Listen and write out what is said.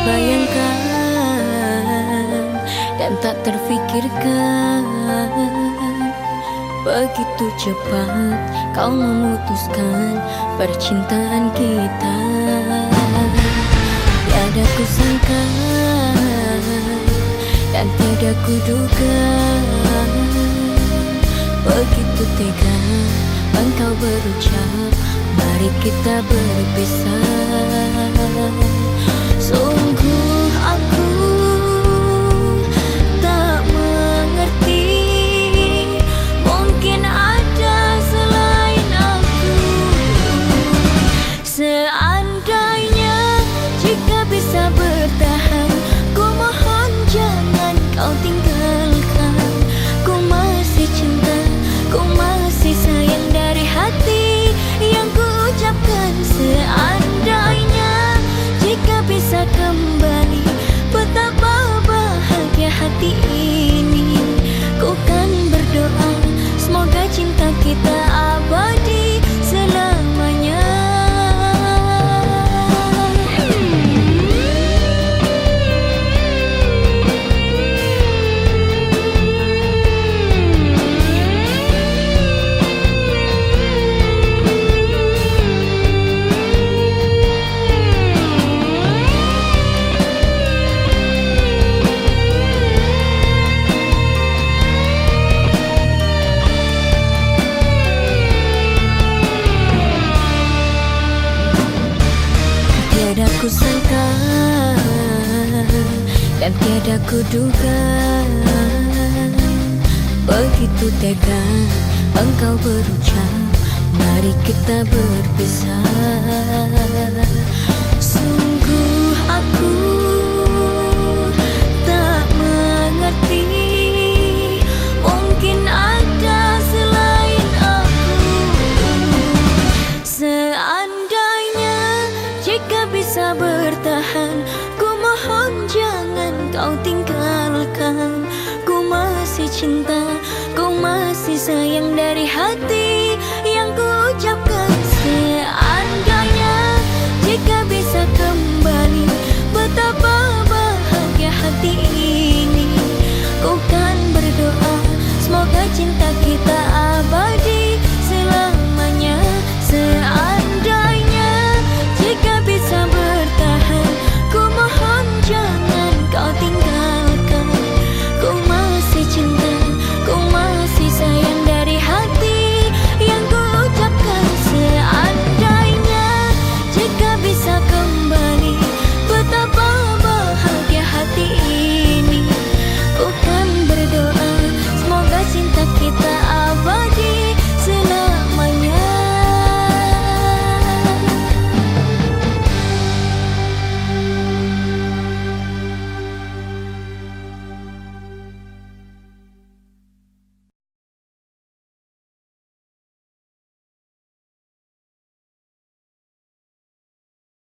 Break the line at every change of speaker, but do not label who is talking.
terbayangkan dan tak terfikirkan Begitu cepat kau memutuskan percintaan kita. Tiada kusangka dan tidak kuduga Begitu tega engkau berucap mari kita berpisah. Sungguh aku bahagia hati Tiada ku sangka dan tiada ku duga Begitu tega engkau berucap Mari kita berpisah. Sungguh cinta, ku masih sayang dari hati